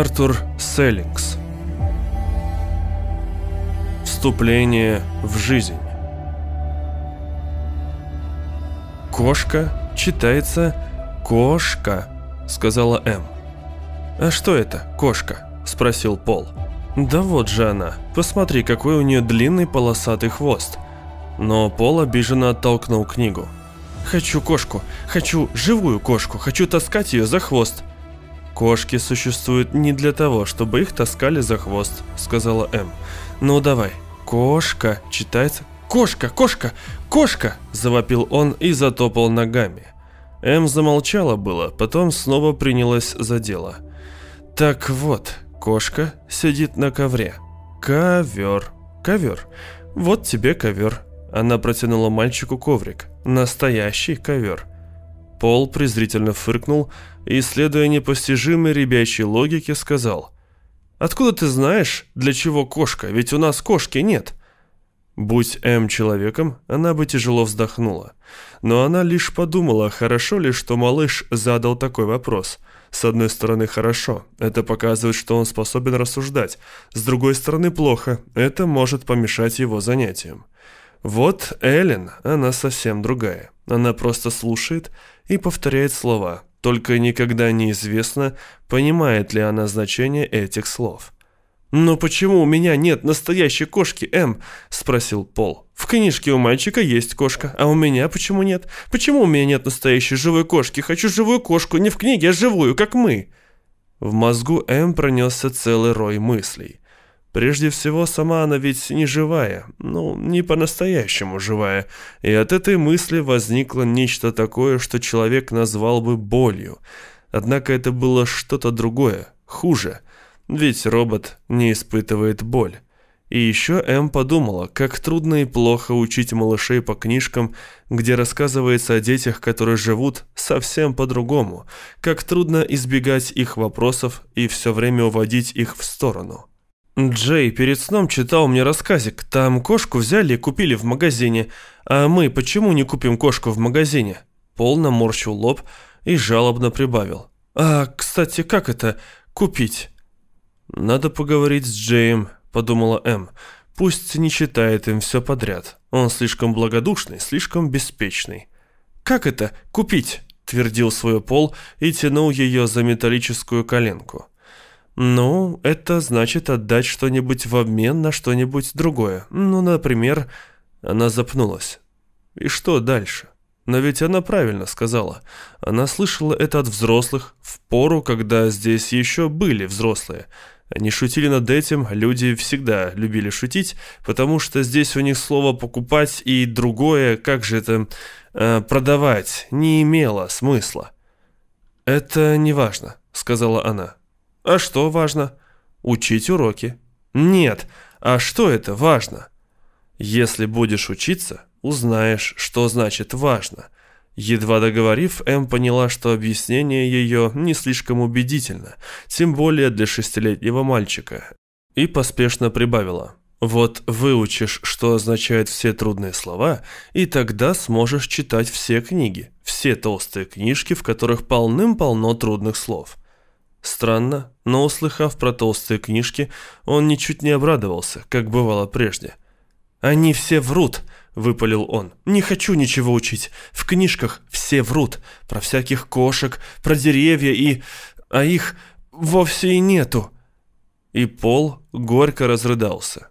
Артур Селлингс Вступление в жизнь Кошка читается «кошка», сказала М. «А что это, кошка?» – спросил Пол. «Да вот же она. Посмотри, какой у нее длинный полосатый хвост». Но Пол обиженно оттолкнул книгу. «Хочу кошку. Хочу живую кошку. Хочу таскать ее за хвост». «Кошки существуют не для того, чтобы их таскали за хвост», — сказала М. «Ну давай, кошка читается...» «Кошка, кошка, кошка!» – завопил он и затопал ногами. М замолчала было, потом снова принялась за дело. «Так вот, кошка сидит на ковре. Ковер, ковер. Вот тебе ковер». Она протянула мальчику коврик. «Настоящий ковер». Пол презрительно фыркнул и, следуя непостижимой ребячей логике, сказал «Откуда ты знаешь, для чего кошка? Ведь у нас кошки нет». Будь М человеком, она бы тяжело вздохнула. Но она лишь подумала, хорошо ли, что малыш задал такой вопрос. С одной стороны, хорошо. Это показывает, что он способен рассуждать. С другой стороны, плохо. Это может помешать его занятиям. Вот Эллен, она совсем другая. Она просто слушает и повторяет слова. Только никогда неизвестно, понимает ли она значение этих слов. «Но почему у меня нет настоящей кошки, М?» – спросил Пол. «В книжке у мальчика есть кошка, а у меня почему нет? Почему у меня нет настоящей живой кошки? Хочу живую кошку, не в книге, а живую, как мы!» В мозгу М пронесся целый рой мыслей. Прежде всего, сама она ведь не живая, ну, не по-настоящему живая, и от этой мысли возникло нечто такое, что человек назвал бы болью. Однако это было что-то другое, хуже – ведь робот не испытывает боль. И еще М подумала, как трудно и плохо учить малышей по книжкам, где рассказывается о детях, которые живут совсем по-другому, как трудно избегать их вопросов и все время уводить их в сторону. Джей перед сном читал мне рассказик. Там кошку взяли и купили в магазине. А мы почему не купим кошку в магазине? Пол наморщил лоб и жалобно прибавил. А, кстати, как это купить? «Надо поговорить с Джеем», — подумала М. «Пусть не читает им все подряд. Он слишком благодушный, слишком беспечный». «Как это? Купить?» — твердил свой пол и тянул ее за металлическую коленку. «Ну, это значит отдать что-нибудь в обмен на что-нибудь другое. Ну, например...» Она запнулась. «И что дальше?» Но ведь она правильно сказала. Она слышала это от взрослых в пору, когда здесь еще были взрослые. Они шутили над этим, люди всегда любили шутить, потому что здесь у них слово «покупать» и другое, как же это, э, «продавать» не имело смысла. «Это не важно», — сказала она. «А что важно?» «Учить уроки». «Нет, а что это важно?» «Если будешь учиться, узнаешь, что значит важно». Едва договорив, Эм поняла, что объяснение ее не слишком убедительно, тем более для шестилетнего мальчика, и поспешно прибавила. «Вот выучишь, что означают все трудные слова, и тогда сможешь читать все книги, все толстые книжки, в которых полным-полно трудных слов». Странно, но услыхав про толстые книжки, он ничуть не обрадовался, как бывало прежде. «Они все врут», — выпалил он. «Не хочу ничего учить. В книжках все врут. Про всяких кошек, про деревья и... А их вовсе и нету». И Пол горько разрыдался.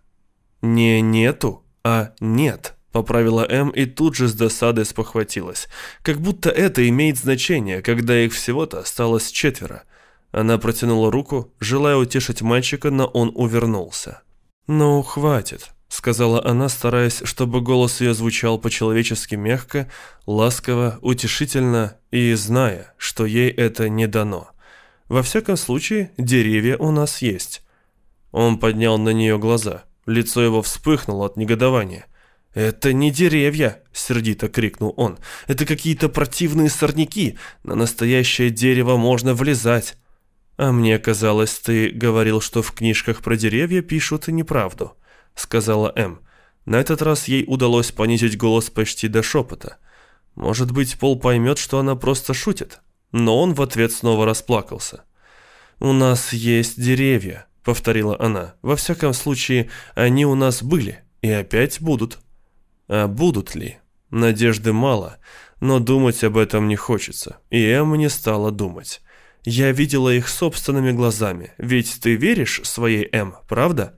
«Не нету, а нет», — поправила М и тут же с досадой спохватилась. Как будто это имеет значение, когда их всего-то осталось четверо. Она протянула руку, желая утешить мальчика, но он увернулся. «Ну, хватит», сказала она, стараясь, чтобы голос ее звучал по-человечески мягко, ласково, утешительно и зная, что ей это не дано. Во всяком случае, деревья у нас есть. Он поднял на нее глаза. Лицо его вспыхнуло от негодования. «Это не деревья!» — сердито крикнул он. «Это какие-то противные сорняки! На настоящее дерево можно влезать!» «А мне казалось, ты говорил, что в книжках про деревья пишут неправду». — сказала М. На этот раз ей удалось понизить голос почти до шепота. Может быть, Пол поймет, что она просто шутит. Но он в ответ снова расплакался. «У нас есть деревья», — повторила она. «Во всяком случае, они у нас были и опять будут». А будут ли? Надежды мало, но думать об этом не хочется, и Эмма не стала думать. Я видела их собственными глазами, ведь ты веришь своей Эм, правда?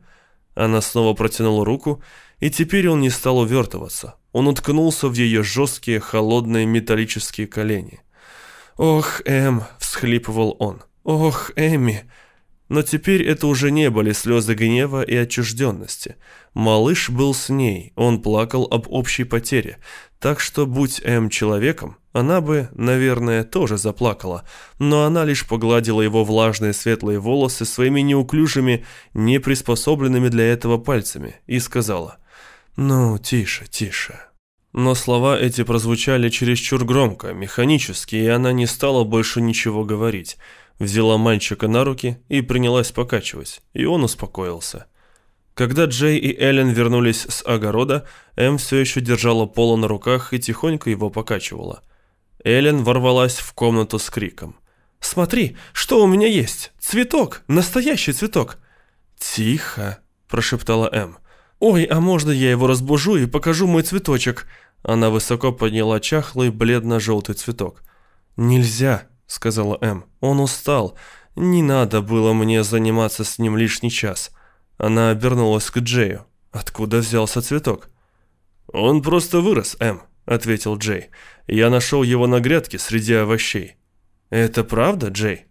Она снова протянула руку, и теперь он не стал увертываться. Он уткнулся в ее жесткие, холодные металлические колени. «Ох, Эм!» – всхлипывал он. «Ох, Эми!» Но теперь это уже не были слезы гнева и отчужденности. Малыш был с ней, он плакал об общей потере. Так что, будь Эм человеком, она бы, наверное, тоже заплакала, но она лишь погладила его влажные светлые волосы своими неуклюжими, неприспособленными для этого пальцами и сказала «Ну, тише, тише». Но слова эти прозвучали чересчур громко, механически, и она не стала больше ничего говорить. Взяла мальчика на руки и принялась покачивать, и он успокоился. Когда Джей и Эллен вернулись с огорода, Эм все еще держала Пола на руках и тихонько его покачивала. Эллен ворвалась в комнату с криком. «Смотри, что у меня есть! Цветок! Настоящий цветок!» «Тихо!» – прошептала Эм. «Ой, а можно я его разбужу и покажу мой цветочек?» Она высоко подняла чахлый бледно-желтый цветок. «Нельзя!» – сказала Эм. «Он устал. Не надо было мне заниматься с ним лишний час». Она обернулась к Джею. «Откуда взялся цветок?» «Он просто вырос, Эм», — ответил Джей. «Я нашел его на грядке среди овощей». «Это правда, Джей?»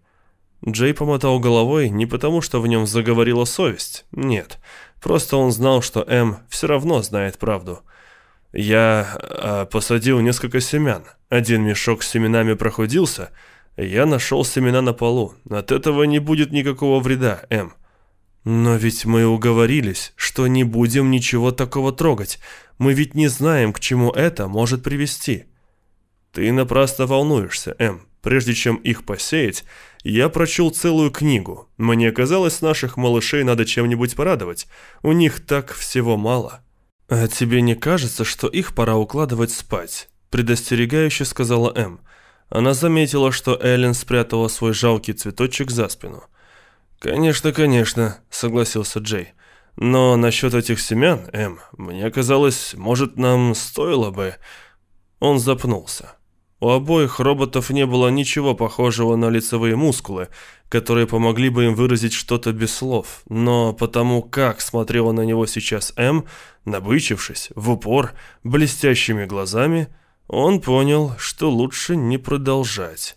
Джей помотал головой не потому, что в нем заговорила совесть. Нет, просто он знал, что Эм все равно знает правду. «Я а, посадил несколько семян. Один мешок с семенами прохудился. Я нашел семена на полу. От этого не будет никакого вреда, Эм. «Но ведь мы уговорились, что не будем ничего такого трогать. Мы ведь не знаем, к чему это может привести». «Ты напрасно волнуешься, Эм. Прежде чем их посеять, я прочел целую книгу. Мне казалось, наших малышей надо чем-нибудь порадовать. У них так всего мало». «А тебе не кажется, что их пора укладывать спать?» предостерегающе сказала Эм. Она заметила, что Эллен спрятала свой жалкий цветочек за спину. «Конечно, конечно», — согласился Джей. «Но насчет этих семян, Эм, мне казалось, может, нам стоило бы...» Он запнулся. У обоих роботов не было ничего похожего на лицевые мускулы, которые помогли бы им выразить что-то без слов, но потому как смотрела на него сейчас М, набычившись, в упор, блестящими глазами, он понял, что лучше не продолжать.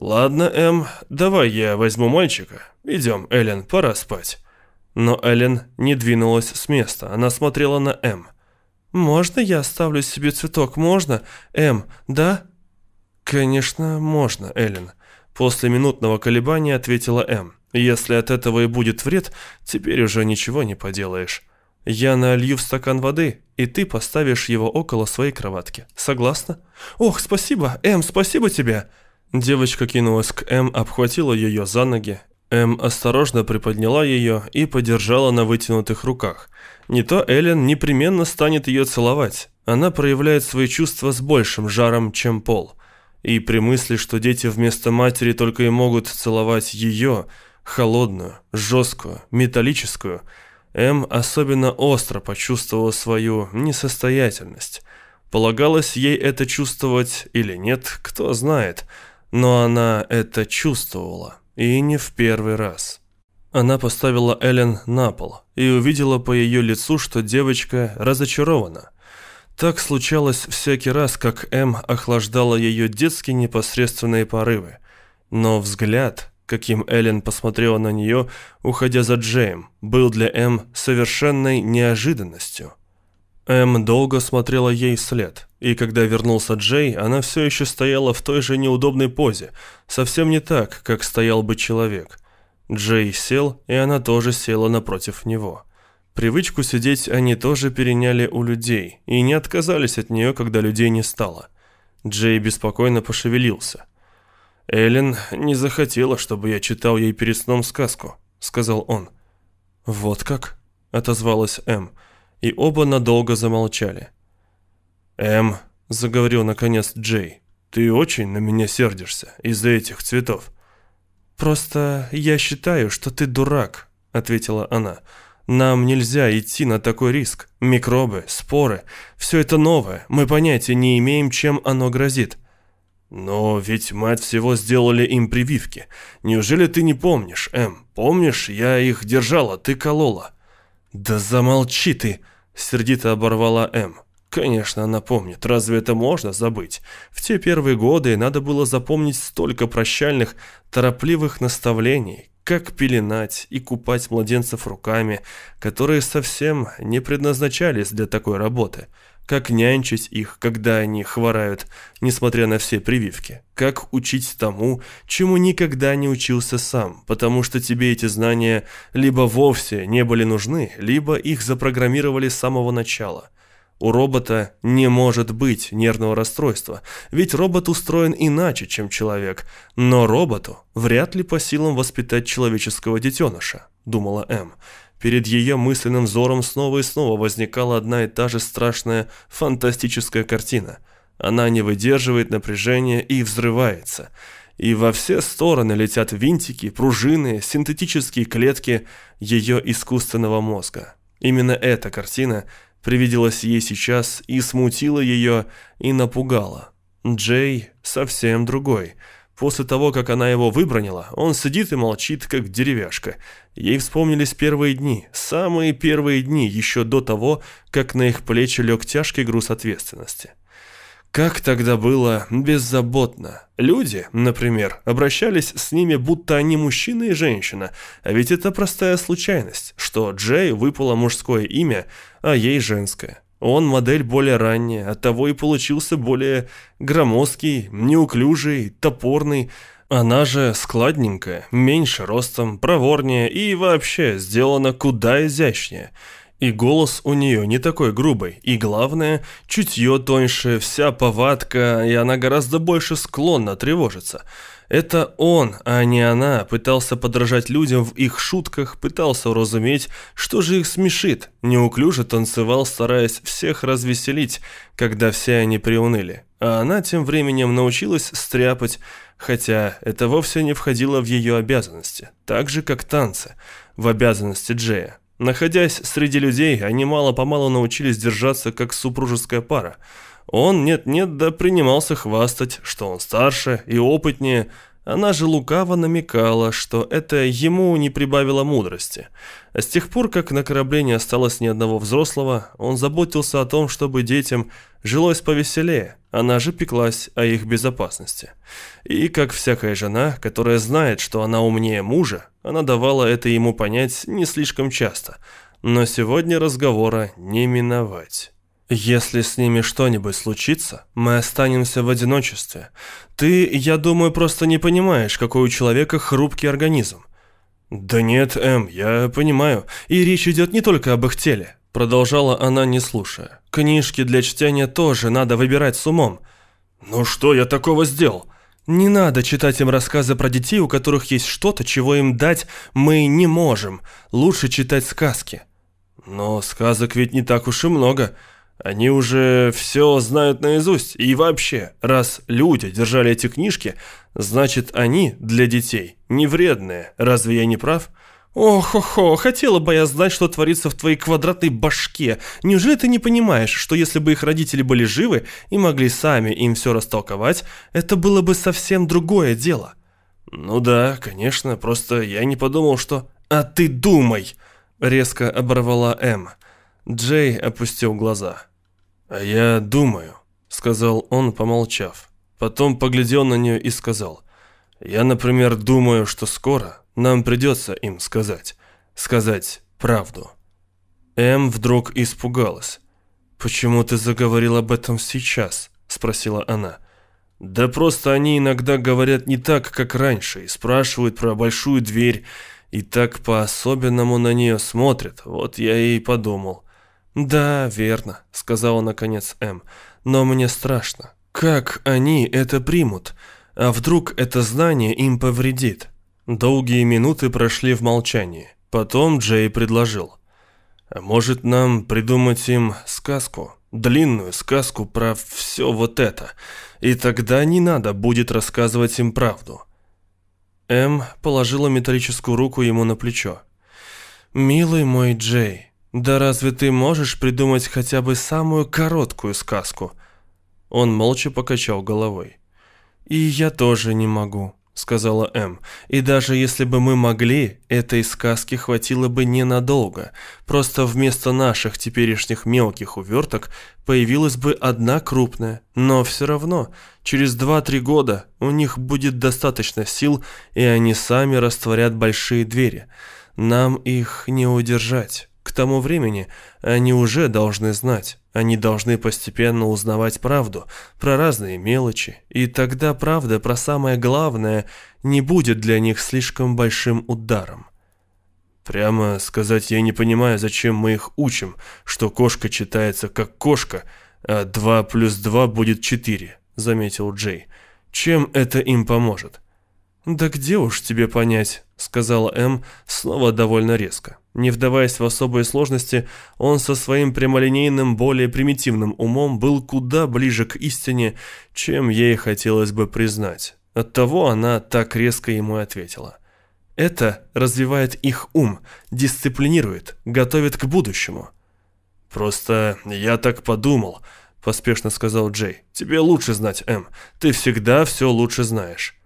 «Ладно, Эм, давай я возьму мальчика. Идем, Эллен, пора спать». Но Эллен не двинулась с места, она смотрела на Эм. «Можно я оставлю себе цветок, можно? Эм, да?» «Конечно, можно, Эллен», — после минутного колебания ответила Эм. «Если от этого и будет вред, теперь уже ничего не поделаешь. Я налью в стакан воды, и ты поставишь его около своей кроватки. Согласна?» «Ох, спасибо, Эм, спасибо тебе!» Девочка кинулась к М, обхватила ее за ноги. М осторожно приподняла ее и подержала на вытянутых руках. Не то Эллен непременно станет ее целовать. Она проявляет свои чувства с большим жаром, чем Пол. И при мысли, что дети вместо матери только и могут целовать ее, холодную, жесткую, металлическую, М особенно остро почувствовала свою несостоятельность. Полагалось ей это чувствовать или нет, кто знает – но она это чувствовала, и не в первый раз. Она поставила Эллен на пол и увидела по ее лицу, что девочка разочарована. Так случалось всякий раз, как М охлаждала ее детские непосредственные порывы. Но взгляд, каким Эллен посмотрела на нее, уходя за Джейм, был для М совершенной неожиданностью. М долго смотрела ей вслед, и когда вернулся Джей, она все еще стояла в той же неудобной позе, совсем не так, как стоял бы человек. Джей сел, и она тоже села напротив него. Привычку сидеть они тоже переняли у людей, и не отказались от нее, когда людей не стало. Джей беспокойно пошевелился. «Эллен не захотела, чтобы я читал ей перед сном сказку», — сказал он. «Вот как?» — отозвалась М и оба надолго замолчали. «Эм», — заговорил наконец Джей, — «ты очень на меня сердишься из-за этих цветов». «Просто я считаю, что ты дурак», — ответила она. «Нам нельзя идти на такой риск. Микробы, споры — все это новое. Мы понятия не имеем, чем оно грозит». «Но ведь от всего сделали им прививки. Неужели ты не помнишь, Эм? Помнишь, я их держала, ты колола?» «Да замолчи ты!» — сердито оборвала Эм. Конечно, она помнит. Разве это можно забыть? В те первые годы надо было запомнить столько прощальных, торопливых наставлений, как пеленать и купать младенцев руками, которые совсем не предназначались для такой работы – как нянчить их, когда они хворают, несмотря на все прививки, как учить тому, чему никогда не учился сам, потому что тебе эти знания либо вовсе не были нужны, либо их запрограммировали с самого начала. У робота не может быть нервного расстройства, ведь робот устроен иначе, чем человек, но роботу вряд ли по силам воспитать человеческого детеныша, думала М. Перед ее мысленным взором снова и снова возникала одна и та же страшная фантастическая картина. Она не выдерживает напряжения и взрывается. И во все стороны летят винтики, пружины, синтетические клетки ее искусственного мозга. Именно эта картина привиделась ей сейчас и смутила ее, и напугала. Джей совсем другой – После того, как она его выбронила, он сидит и молчит, как деревяшка. Ей вспомнились первые дни, самые первые дни, еще до того, как на их плечи лег тяжкий груз ответственности. Как тогда было беззаботно. Люди, например, обращались с ними, будто они мужчина и женщина, а ведь это простая случайность, что Джей выпало мужское имя, а ей женское. Он модель более ранняя, оттого и получился более громоздкий, неуклюжий, топорный. Она же складненькая, меньше ростом, проворнее и вообще сделана куда изящнее. И голос у нее не такой грубый, и главное, чутье тоньше, вся повадка, и она гораздо больше склонна тревожиться. Это он, а не она, пытался подражать людям в их шутках, пытался уразуметь, что же их смешит, неуклюже танцевал, стараясь всех развеселить, когда все они приуныли. А она тем временем научилась стряпать, хотя это вовсе не входило в ее обязанности, так же, как танцы, в обязанности Джея. Находясь среди людей, они мало-помалу научились держаться как супружеская пара – он нет-нет да принимался хвастать, что он старше и опытнее. Она же лукаво намекала, что это ему не прибавило мудрости. А с тех пор, как на корабле не осталось ни одного взрослого, он заботился о том, чтобы детям жилось повеселее. Она же пеклась о их безопасности. И, как всякая жена, которая знает, что она умнее мужа, она давала это ему понять не слишком часто. Но сегодня разговора не миновать. Если с ними что-нибудь случится, мы останемся в одиночестве. Ты, я думаю, просто не понимаешь, какой у человека хрупкий организм. Да нет, Эм, я понимаю. И речь идет не только об их теле. Продолжала она, не слушая. Книжки для чтения тоже надо выбирать с умом. Ну что я такого сделал? Не надо читать им рассказы про детей, у которых есть что-то, чего им дать мы не можем. Лучше читать сказки. Но сказок ведь не так уж и много. Они уже все знают наизусть. И вообще, раз люди держали эти книжки, значит они для детей не вредные. Разве я не прав? Ох-хо-хо, хотела бы я знать, что творится в твоей квадратной башке. Неужели ты не понимаешь, что если бы их родители были живы и могли сами им все растолковать, это было бы совсем другое дело? Ну да, конечно, просто я не подумал, что... А ты думай! Резко оборвала М. Джей опустил глаза. «А я думаю», — сказал он, помолчав. Потом поглядел на нее и сказал. «Я, например, думаю, что скоро нам придется им сказать. Сказать правду». М вдруг испугалась. «Почему ты заговорил об этом сейчас?» — спросила она. «Да просто они иногда говорят не так, как раньше, и спрашивают про большую дверь, и так по-особенному на нее смотрят. Вот я и подумал. «Да, верно», — сказала наконец М. «Но мне страшно. Как они это примут? А вдруг это знание им повредит?» Долгие минуты прошли в молчании. Потом Джей предложил. «А может нам придумать им сказку? Длинную сказку про все вот это. И тогда не надо будет рассказывать им правду». Эм положила металлическую руку ему на плечо. «Милый мой Джей, да разве ты можешь придумать хотя бы самую короткую сказку?» Он молча покачал головой. «И я тоже не могу», — сказала М. «И даже если бы мы могли, этой сказки хватило бы ненадолго. Просто вместо наших теперешних мелких уверток появилась бы одна крупная. Но все равно, через 2-3 года у них будет достаточно сил, и они сами растворят большие двери. Нам их не удержать». К тому времени они уже должны знать, они должны постепенно узнавать правду про разные мелочи, и тогда правда про самое главное не будет для них слишком большим ударом. Прямо сказать, я не понимаю, зачем мы их учим, что кошка читается как кошка, а 2 плюс 2 будет 4, заметил Джей. Чем это им поможет? Да где уж тебе понять, сказала М снова довольно резко. Не вдаваясь в особые сложности, он со своим прямолинейным, более примитивным умом был куда ближе к истине, чем ей хотелось бы признать. Оттого она так резко ему ответила. Это развивает их ум, дисциплинирует, готовит к будущему. «Просто я так подумал», — поспешно сказал Джей. «Тебе лучше знать, Эм. Ты всегда все лучше знаешь».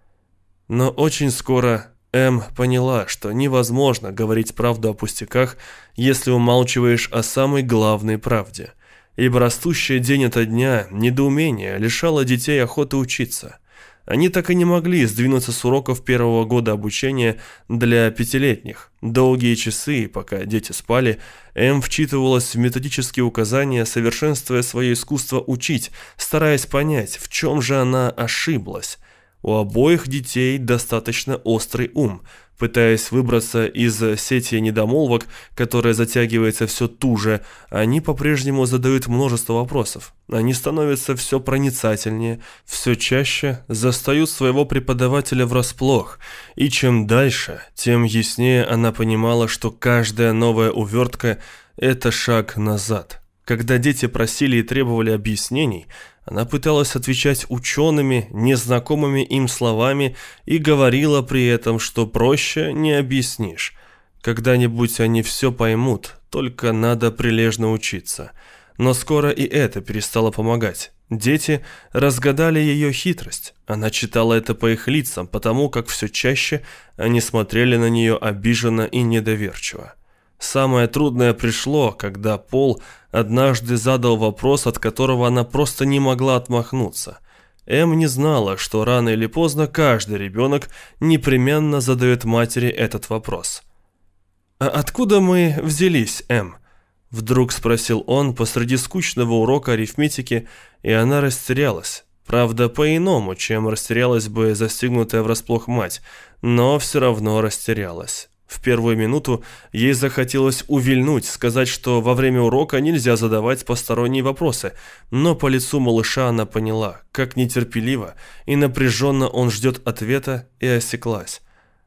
Но очень скоро М поняла, что невозможно говорить правду о пустяках, если умалчиваешь о самой главной правде. Ибо растущее день ото дня недоумение лишало детей охоты учиться. Они так и не могли сдвинуться с уроков первого года обучения для пятилетних. Долгие часы, пока дети спали, М вчитывалась в методические указания, совершенствуя свое искусство учить, стараясь понять, в чем же она ошиблась. У обоих детей достаточно острый ум. Пытаясь выбраться из сети недомолвок, которая затягивается все туже, они по-прежнему задают множество вопросов. Они становятся все проницательнее, все чаще застают своего преподавателя врасплох. И чем дальше, тем яснее она понимала, что каждая новая увертка – это шаг назад. Когда дети просили и требовали объяснений – она пыталась отвечать учеными, незнакомыми им словами и говорила при этом, что проще не объяснишь. Когда-нибудь они все поймут, только надо прилежно учиться. Но скоро и это перестало помогать. Дети разгадали ее хитрость. Она читала это по их лицам, потому как все чаще они смотрели на нее обиженно и недоверчиво. Самое трудное пришло, когда Пол однажды задал вопрос, от которого она просто не могла отмахнуться. Эм не знала, что рано или поздно каждый ребенок непременно задает матери этот вопрос. «А откуда мы взялись, Эм?» Вдруг спросил он посреди скучного урока арифметики, и она растерялась. Правда, по-иному, чем растерялась бы застигнутая врасплох мать, но все равно растерялась. В первую минуту ей захотелось увильнуть, сказать, что во время урока нельзя задавать посторонние вопросы, но по лицу малыша она поняла, как нетерпеливо и напряженно он ждет ответа и осеклась.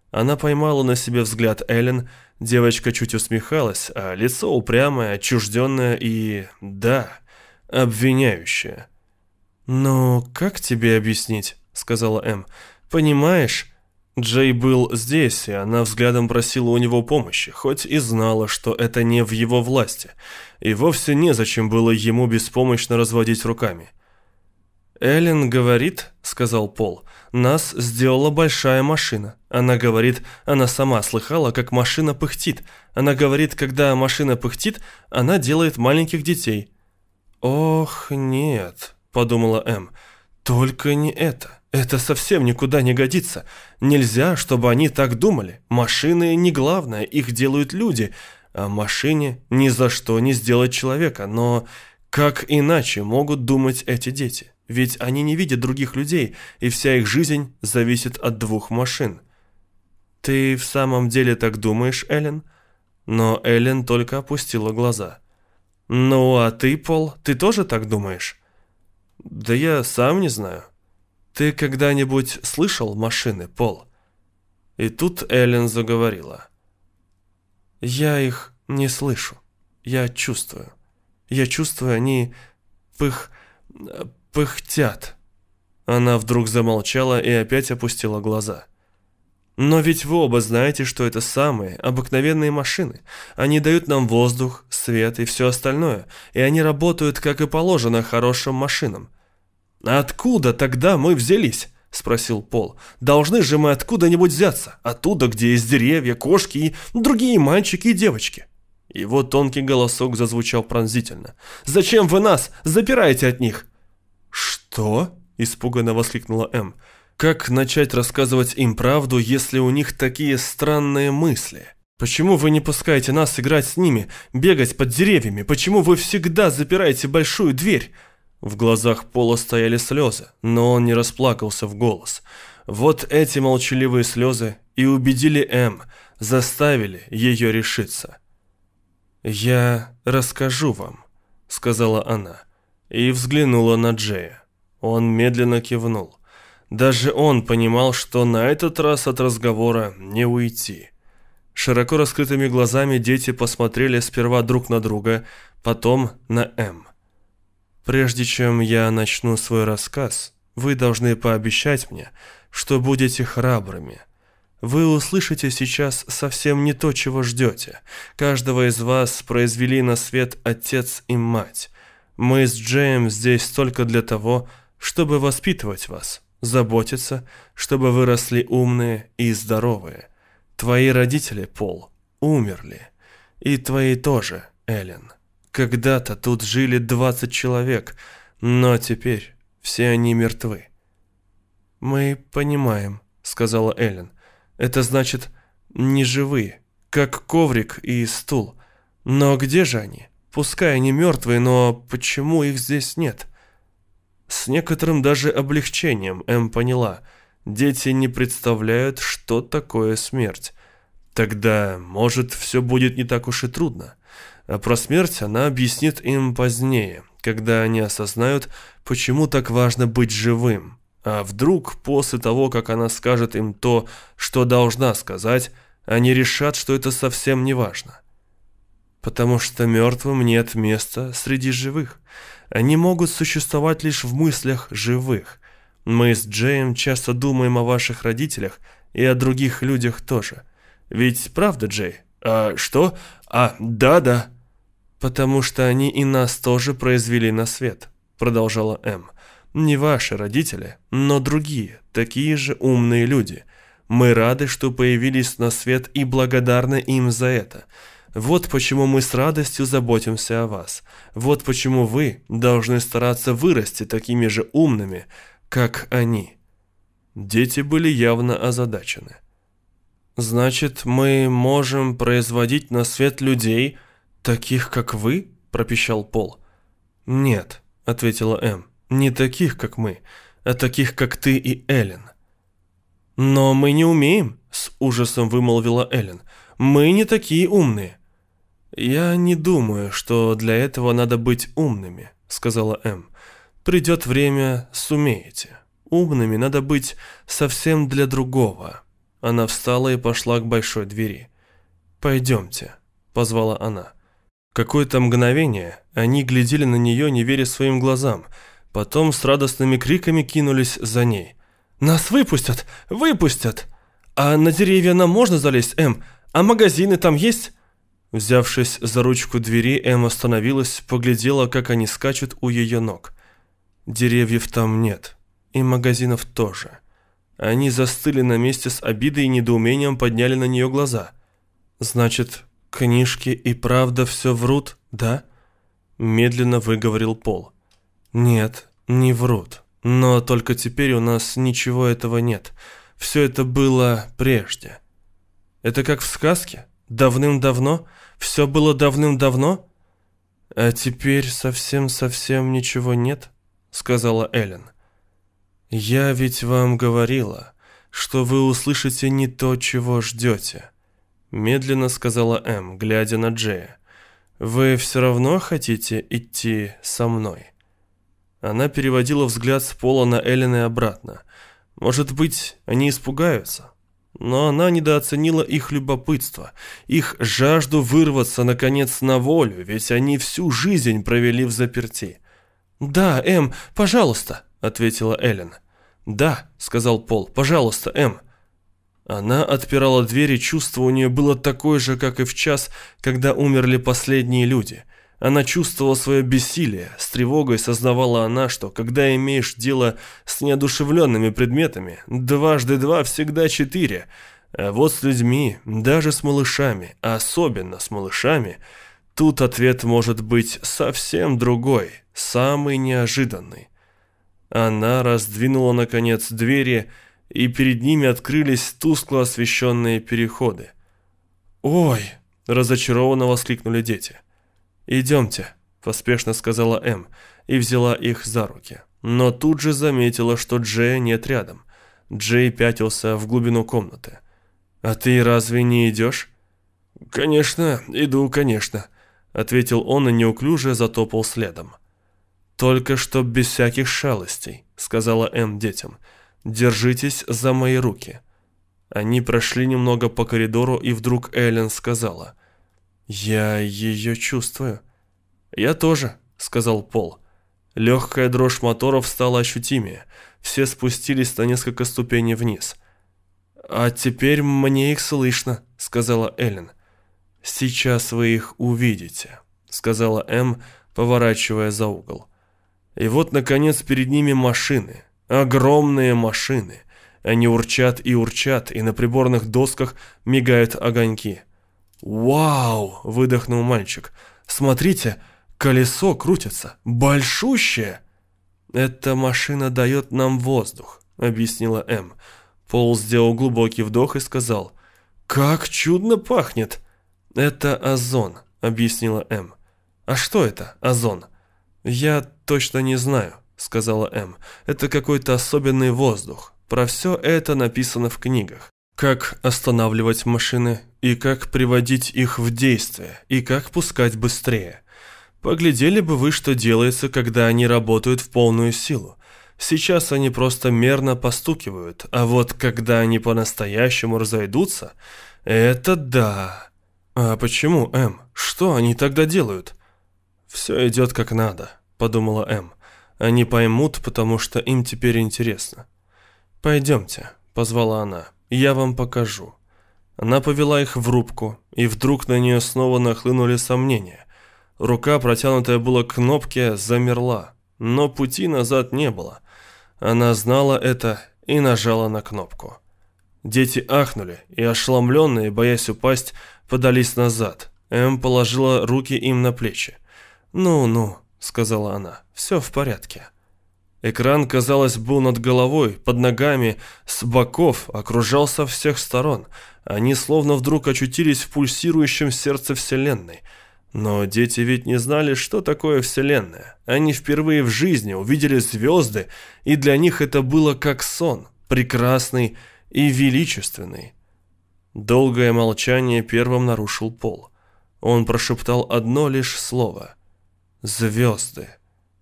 Она поймала на себе взгляд Эллен, девочка чуть усмехалась, а лицо упрямое, отчужденное и, да, обвиняющее. «Ну, как тебе объяснить?» — сказала Эм. «Понимаешь...» Джей был здесь, и она взглядом просила у него помощи, хоть и знала, что это не в его власти, и вовсе незачем было ему беспомощно разводить руками. «Эллен говорит», — сказал Пол, — «нас сделала большая машина. Она говорит, она сама слыхала, как машина пыхтит. Она говорит, когда машина пыхтит, она делает маленьких детей». «Ох, нет», — подумала Эм, — «только не это». Это совсем никуда не годится. Нельзя, чтобы они так думали. Машины не главное, их делают люди. А машине ни за что не сделать человека. Но как иначе могут думать эти дети? Ведь они не видят других людей, и вся их жизнь зависит от двух машин. Ты в самом деле так думаешь, Эллен? Но Эллен только опустила глаза. Ну, а ты, Пол, ты тоже так думаешь? Да я сам не знаю. «Ты когда-нибудь слышал машины, Пол?» И тут Эллен заговорила. «Я их не слышу. Я чувствую. Я чувствую, они пых... пыхтят». Она вдруг замолчала и опять опустила глаза. Но ведь вы оба знаете, что это самые обыкновенные машины. Они дают нам воздух, свет и все остальное, и они работают, как и положено, хорошим машинам. Откуда тогда мы взялись? спросил Пол. «Должны же мы откуда-нибудь взяться. Оттуда, где есть деревья, кошки и другие мальчики и девочки». Его тонкий голосок зазвучал пронзительно. «Зачем вы нас запираете от них?» «Что?» – испуганно воскликнула М. «Как начать рассказывать им правду, если у них такие странные мысли? Почему вы не пускаете нас играть с ними, бегать под деревьями? Почему вы всегда запираете большую дверь?» В глазах Пола стояли слезы, но он не расплакался в голос. Вот эти молчаливые слезы и убедили М, заставили ее решиться. «Я расскажу вам», — сказала она, и взглянула на Джея. Он медленно кивнул. Даже он понимал, что на этот раз от разговора не уйти. Широко раскрытыми глазами дети посмотрели сперва друг на друга, потом на М. Прежде чем я начну свой рассказ, вы должны пообещать мне, что будете храбрыми. Вы услышите сейчас совсем не то, чего ждете. Каждого из вас произвели на свет отец и мать. Мы с Джеем здесь только для того, чтобы воспитывать вас, заботиться, чтобы вы росли умные и здоровые. Твои родители, Пол, умерли. И твои тоже, Эллен. Когда-то тут жили 20 человек, но теперь все они мертвы. «Мы понимаем», — сказала Эллен. «Это значит, не живые, как коврик и стул. Но где же они? Пускай они мертвые, но почему их здесь нет?» С некоторым даже облегчением Эм поняла. Дети не представляют, что такое смерть. Тогда, может, все будет не так уж и трудно. А про смерть она объяснит им позднее, когда они осознают, почему так важно быть живым. А вдруг после того, как она скажет им то, что должна сказать, они решат, что это совсем не важно. Потому что мертвым нет места среди живых. Они могут существовать лишь в мыслях живых. Мы с Джеем часто думаем о ваших родителях и о других людях тоже. Ведь правда, Джей? А что? А, да-да. «Потому что они и нас тоже произвели на свет», — продолжала М. «Не ваши родители, но другие, такие же умные люди. Мы рады, что появились на свет и благодарны им за это. Вот почему мы с радостью заботимся о вас. Вот почему вы должны стараться вырасти такими же умными, как они». Дети были явно озадачены. «Значит, мы можем производить на свет людей», «Таких, как вы?» – пропищал Пол. «Нет», – ответила Эм, – «не таких, как мы, а таких, как ты и Эллен». «Но мы не умеем», – с ужасом вымолвила Эллен. «Мы не такие умные». «Я не думаю, что для этого надо быть умными», – сказала Эм. «Придет время, сумеете. Умными надо быть совсем для другого». Она встала и пошла к большой двери. «Пойдемте», – позвала она. Какое-то мгновение они глядели на нее, не веря своим глазам. Потом с радостными криками кинулись за ней. «Нас выпустят! Выпустят! А на деревья нам можно залезть, Эм? А магазины там есть?» Взявшись за ручку двери, Эм остановилась, поглядела, как они скачут у ее ног. Деревьев там нет. И магазинов тоже. Они застыли на месте с обидой и недоумением подняли на нее глаза. «Значит, «Книжки и правда все врут, да?» Медленно выговорил Пол. «Нет, не врут. Но только теперь у нас ничего этого нет. Все это было прежде. Это как в сказке? Давным-давно? Все было давным-давно? А теперь совсем-совсем ничего нет?» Сказала Эллен. «Я ведь вам говорила, что вы услышите не то, чего ждете». Медленно сказала М, глядя на Джея. «Вы все равно хотите идти со мной?» Она переводила взгляд с пола на Эллен и обратно. Может быть, они испугаются? Но она недооценила их любопытство, их жажду вырваться, наконец, на волю, ведь они всю жизнь провели в заперти. «Да, Эм, пожалуйста», — ответила Эллен. «Да», — сказал Пол, — «пожалуйста, Эм». Она отпирала двери, чувство у нее было такое же, как и в час, когда умерли последние люди. Она чувствовала свое бессилие, с тревогой сознавала она, что когда имеешь дело с неодушевленными предметами, дважды два всегда четыре, а вот с людьми, даже с малышами, а особенно с малышами, тут ответ может быть совсем другой, самый неожиданный. Она раздвинула, наконец, двери, перед ними открылись тускло освещенные переходы. «Ой!» – разочарованно воскликнули дети. «Идемте», – поспешно сказала М и взяла их за руки. Но тут же заметила, что Джея нет рядом. Джей пятился в глубину комнаты. «А ты разве не идешь?» «Конечно, иду, конечно», — ответил он и неуклюже затопал следом. «Только чтоб без всяких шалостей», — сказала М детям. «Держитесь за мои руки». Они прошли немного по коридору, и вдруг Эллен сказала. «Я ее чувствую». «Я тоже», — сказал Пол. Легкая дрожь моторов стала ощутимее. Все спустились на несколько ступеней вниз. «А теперь мне их слышно», — сказала Эллен. «Сейчас вы их увидите», — сказала М, поворачивая за угол. И вот, наконец, перед ними машины. Огромные машины. Они урчат и урчат, и на приборных досках мигают огоньки. «Вау!» – выдохнул мальчик. «Смотрите, колесо крутится. Большущее!» «Эта машина дает нам воздух», – объяснила М. Пол сделал глубокий вдох и сказал. «Как чудно пахнет!» «Это озон», – объяснила М. «А что это, озон?» «Я точно не знаю», — сказала М. «Это какой-то особенный воздух. Про все это написано в книгах. Как останавливать машины, и как приводить их в действие, и как пускать быстрее. Поглядели бы вы, что делается, когда они работают в полную силу. Сейчас они просто мерно постукивают, а вот когда они по-настоящему разойдутся, это да. А почему, М? Что они тогда делают?» «Все идет как надо», — подумала М. «Они поймут, потому что им теперь интересно». «Пойдемте», — позвала она, — «я вам покажу». Она повела их в рубку, и вдруг на нее снова нахлынули сомнения. Рука, протянутая была к кнопке, замерла, но пути назад не было. Она знала это и нажала на кнопку. Дети ахнули и, ошеломленные, боясь упасть, подались назад. М положила руки им на плечи. «Ну-ну», — сказала она, — «все в порядке». Экран, казалось, был над головой, под ногами, с боков, окружал со всех сторон. Они словно вдруг очутились в пульсирующем сердце Вселенной. Но дети ведь не знали, что такое Вселенная. Они впервые в жизни увидели звезды, и для них это было как сон, прекрасный и величественный. Долгое молчание первым нарушил Пол. Он прошептал одно лишь слово — звезды.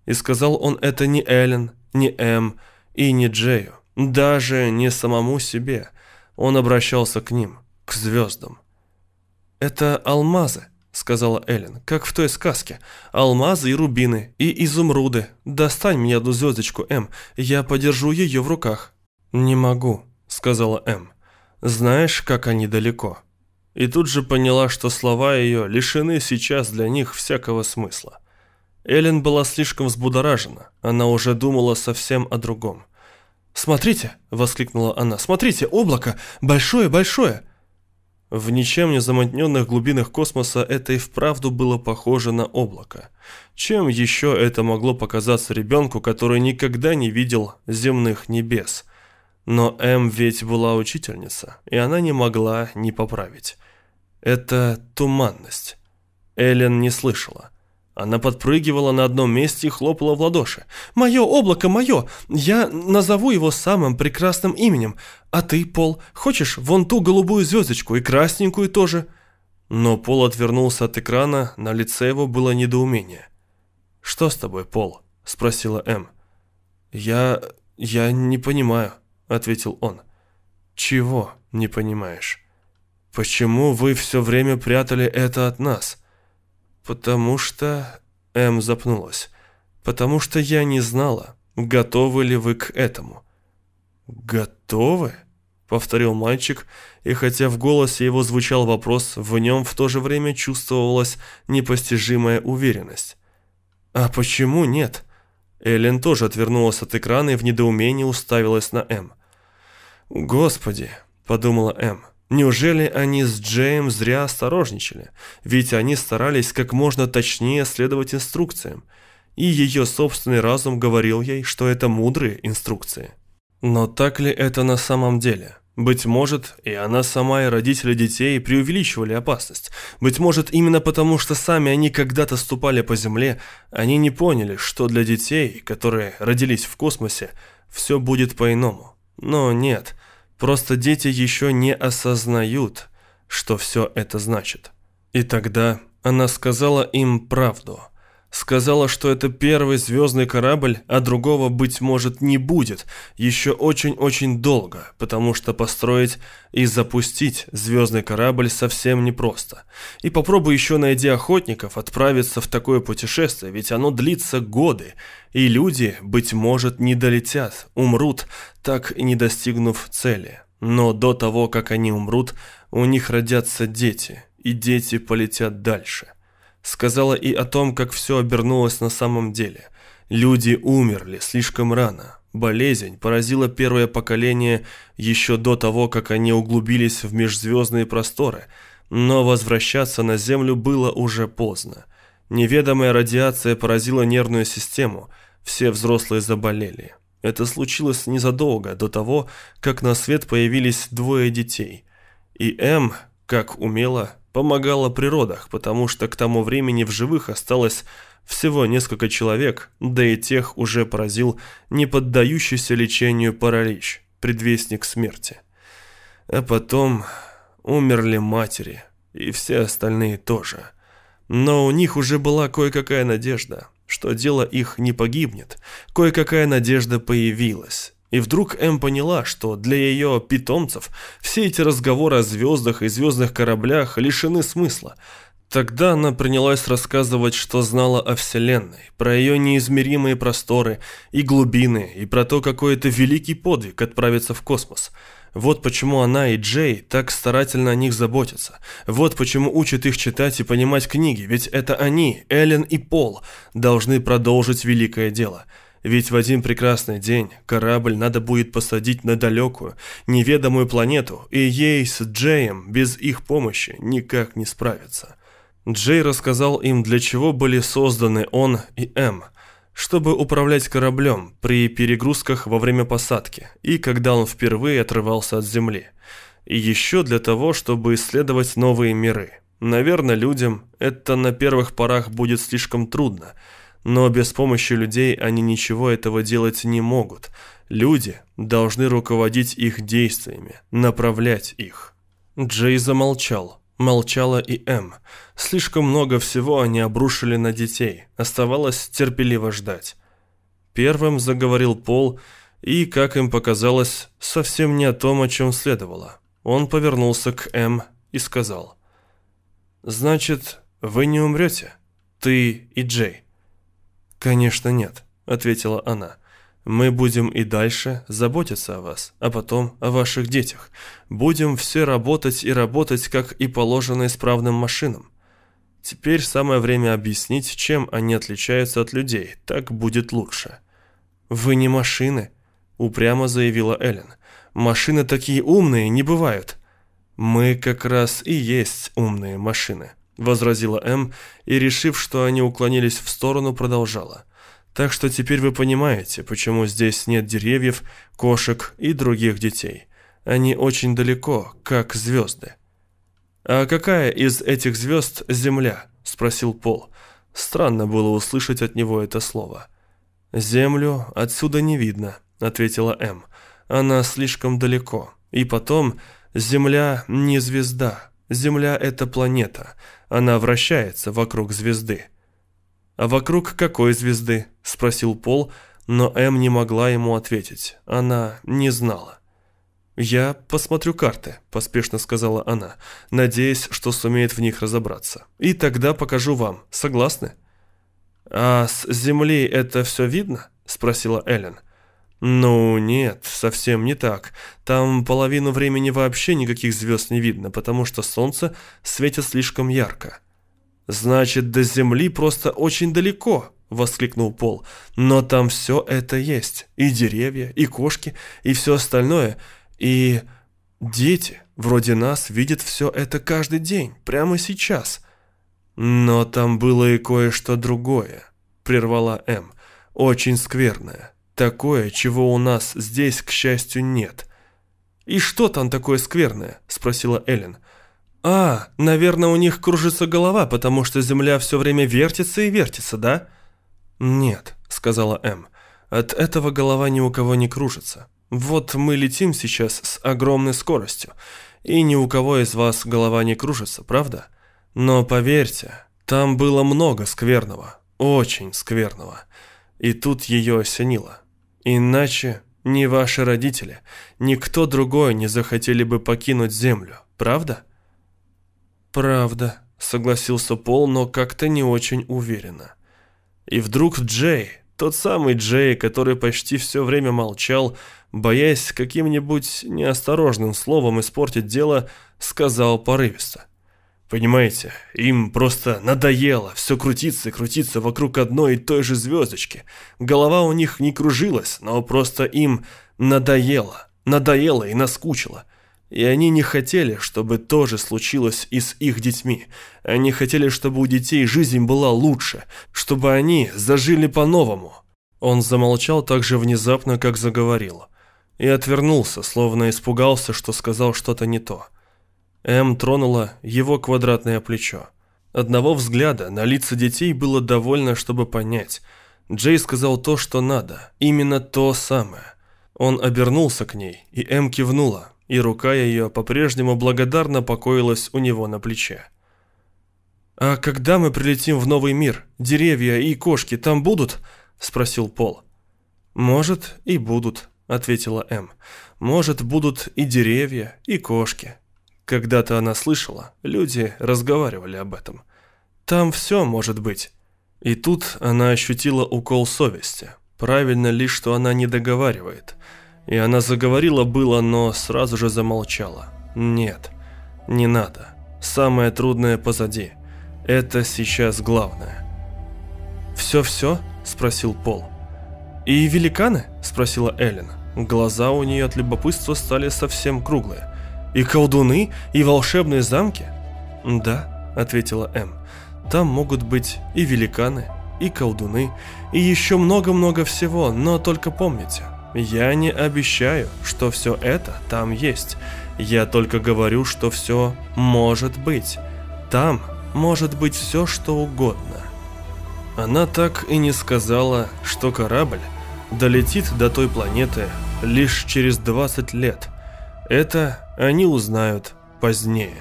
И сказал он это не Эллен, не Эм и не Джею, даже не самому себе. Он обращался к ним, к звездам. «Это алмазы», — сказала Эллен, — «как в той сказке. Алмазы и рубины, и изумруды. Достань мне одну звездочку, Эм, я подержу ее в руках». «Не могу», — сказала Эм. «Знаешь, как они далеко». И тут же поняла, что слова ее лишены сейчас для них всякого смысла. Эллен была слишком взбудоражена, она уже думала совсем о другом. «Смотрите!» — воскликнула она. «Смотрите, облако! Большое-большое!» В ничем не замутненных глубинах космоса это и вправду было похоже на облако. Чем еще это могло показаться ребенку, который никогда не видел земных небес? Но М ведь была учительница, и она не могла не поправить. Это туманность. Эллен не слышала. Она подпрыгивала на одном месте и хлопала в ладоши. «Мое облако, мое! Я назову его самым прекрасным именем. А ты, Пол, хочешь вон ту голубую звездочку и красненькую тоже?» Но Пол отвернулся от экрана, на лице его было недоумение. «Что с тобой, Пол?» – спросила М. «Я... я не понимаю», – ответил он. «Чего не понимаешь? Почему вы все время прятали это от нас?» «Потому что...» М запнулась. «Потому что я не знала, готовы ли вы к этому». «Готовы?» — повторил мальчик, и хотя в голосе его звучал вопрос, в нем в то же время чувствовалась непостижимая уверенность. «А почему нет?» Эллен тоже отвернулась от экрана и в недоумении уставилась на М. «Господи», — подумала М, — «неужели они с Джеем зря осторожничали? Ведь они старались как можно точнее следовать инструкциям, и ее собственный разум говорил ей, что это мудрые инструкции». Но так ли это на самом деле? Быть может, и она сама, и родители детей преувеличивали опасность. Быть может, именно потому, что сами они когда-то ступали по земле, они не поняли, что для детей, которые родились в космосе, все будет по-иному. Но нет, просто дети еще не осознают, что все это значит. И тогда она сказала им правду – Сказала, что это первый звездный корабль, а другого, быть может, не будет еще очень-очень долго, потому что построить и запустить звездный корабль совсем непросто. И попробуй еще найди охотников отправиться в такое путешествие, ведь оно длится годы, и люди, быть может, не долетят, умрут, так и не достигнув цели. Но до того, как они умрут, у них родятся дети, и дети полетят дальше сказала и о том, как все обернулось на самом деле. Люди умерли слишком рано. Болезнь поразила первое поколение еще до того, как они углубились в межзвездные просторы, но возвращаться на Землю было уже поздно. Неведомая радиация поразила нервную систему, все взрослые заболели. Это случилось незадолго до того, как на свет появились двое детей. И М, как умела, помогала при родах, потому что к тому времени в живых осталось всего несколько человек, да и тех уже поразил неподдающийся лечению паралич, предвестник смерти. А потом умерли матери, и все остальные тоже. Но у них уже была кое-какая надежда, что дело их не погибнет. Кое-какая надежда появилась. И вдруг Эм поняла, что для ее питомцев все эти разговоры о звездах и звездных кораблях лишены смысла. Тогда она принялась рассказывать, что знала о Вселенной, про ее неизмеримые просторы и глубины, и про то, какой это великий подвиг отправиться в космос. Вот почему она и Джей так старательно о них заботятся. Вот почему учат их читать и понимать книги, ведь это они, Эллен и Пол, должны продолжить великое дело – ведь в один прекрасный день корабль надо будет посадить на далекую, неведомую планету, и ей с Джеем без их помощи никак не справиться. Джей рассказал им, для чего были созданы он и М, чтобы управлять кораблем при перегрузках во время посадки и когда он впервые отрывался от Земли. И еще для того, чтобы исследовать новые миры. Наверное, людям это на первых порах будет слишком трудно – но без помощи людей они ничего этого делать не могут. Люди должны руководить их действиями, направлять их. Джей замолчал. Молчала и М. Слишком много всего они обрушили на детей. Оставалось терпеливо ждать. Первым заговорил Пол, и, как им показалось, совсем не о том, о чем следовало. Он повернулся к М и сказал. «Значит, вы не умрете? Ты и Джей?» «Конечно нет», — ответила она. «Мы будем и дальше заботиться о вас, а потом о ваших детях. Будем все работать и работать, как и положено исправным машинам. Теперь самое время объяснить, чем они отличаются от людей, так будет лучше». «Вы не машины», — упрямо заявила Эллен. «Машины такие умные не бывают». «Мы как раз и есть умные машины», — возразила М, и, решив, что они уклонились в сторону, продолжала. «Так что теперь вы понимаете, почему здесь нет деревьев, кошек и других детей. Они очень далеко, как звезды». «А какая из этих звезд Земля?» — спросил Пол. Странно было услышать от него это слово. «Землю отсюда не видно», — ответила М. «Она слишком далеко. И потом, Земля не звезда. Земля — это планета. Она вращается вокруг звезды. «А вокруг какой звезды?» – спросил Пол, но Эм не могла ему ответить. Она не знала. «Я посмотрю карты», – поспешно сказала она, надеясь, что сумеет в них разобраться. «И тогда покажу вам. Согласны?» «А с Земли это все видно?» – спросила Эллен. Ну нет, совсем не так. Там половину времени вообще никаких звезд не видно, потому что солнце светит слишком ярко. Значит, до Земли просто очень далеко, воскликнул Пол. Но там все это есть. И деревья, и кошки, и все остальное. И дети, вроде нас, видят все это каждый день, прямо сейчас. Но там было и кое-что другое, прервала М. Очень скверное. Такое, чего у нас здесь, к счастью, нет. «И что там такое скверное?» – спросила Эллен. «А, наверное, у них кружится голова, потому что Земля все время вертится и вертится, да?» «Нет», – сказала М. «От этого голова ни у кого не кружится. Вот мы летим сейчас с огромной скоростью, и ни у кого из вас голова не кружится, правда? Но поверьте, там было много скверного, очень скверного. И тут ее осенило. Иначе ни ваши родители, никто другой не захотели бы покинуть Землю, правда? Правда, согласился Пол, но как-то не очень уверенно. И вдруг Джей, тот самый Джей, который почти все время молчал, боясь каким-нибудь неосторожным словом испортить дело, сказал порывисто. Понимаете, им просто надоело все крутиться и крутиться вокруг одной и той же звездочки. Голова у них не кружилась, но просто им надоело, надоело и наскучило. И они не хотели, чтобы то же случилось и с их детьми. Они хотели, чтобы у детей жизнь была лучше, чтобы они зажили по-новому. Он замолчал так же внезапно, как заговорил. И отвернулся, словно испугался, что сказал что-то не то. М тронула его квадратное плечо. Одного взгляда на лица детей было довольно, чтобы понять. Джей сказал то, что надо, именно то самое. Он обернулся к ней, и М кивнула, и рука ее по-прежнему благодарно покоилась у него на плече. «А когда мы прилетим в новый мир, деревья и кошки там будут?» – спросил Пол. «Может, и будут», – ответила М. «Может, будут и деревья, и кошки, когда-то она слышала, люди разговаривали об этом. Там все может быть. И тут она ощутила укол совести. Правильно ли, что она не договаривает. И она заговорила было, но сразу же замолчала. Нет, не надо. Самое трудное позади. Это сейчас главное. «Все-все?» – спросил Пол. «И великаны?» – спросила Эллен. Глаза у нее от любопытства стали совсем круглые. И колдуны, и волшебные замки? Да, ответила М. Там могут быть и великаны, и колдуны, и еще много-много всего, но только помните, я не обещаю, что все это там есть. Я только говорю, что все может быть. Там может быть все, что угодно. Она так и не сказала, что корабль долетит до той планеты лишь через 20 лет. Это они узнают позднее.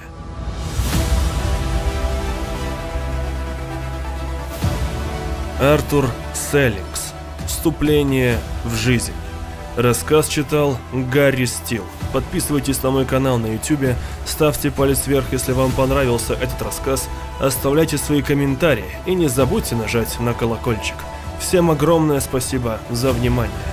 Артур Селлингс. Вступление в жизнь. Рассказ читал Гарри Стил. Подписывайтесь на мой канал на YouTube, ставьте палец вверх, если вам понравился этот рассказ, оставляйте свои комментарии и не забудьте нажать на колокольчик. Всем огромное спасибо за внимание.